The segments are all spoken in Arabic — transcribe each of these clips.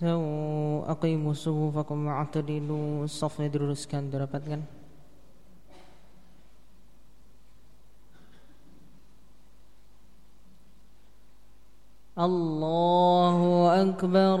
Sau aqimu sufufakum wa'tadilu Safnya diluruskan dirapatkan Allahu Akbar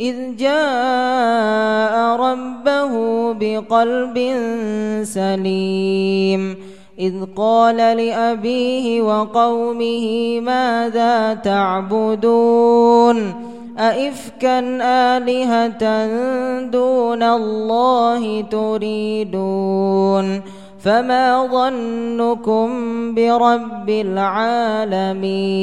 إذ جاء ربه بقلب سليم. إذ قال لأبيه وقومه ماذا تعبدون؟ أئفكا آلهة دون الله تريدون؟ فما ظنكم برب العالمين؟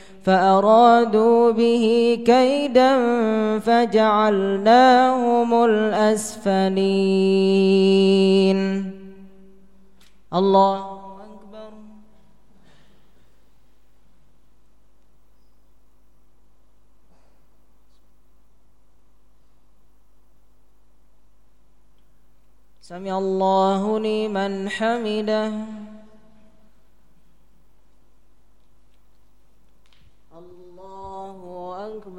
فأرادوا به كيدا فجعلناهم الأسفلين. الله أكبر. سمع الله لمن حمده.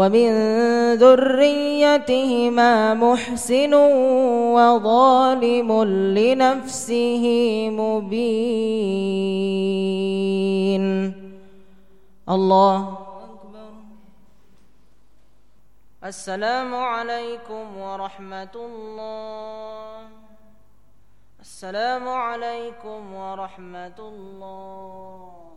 ومن ذريتهما محسن وظالم لنفسه مبين. الله. أكبر السلام عليكم ورحمة الله. السلام عليكم ورحمة الله.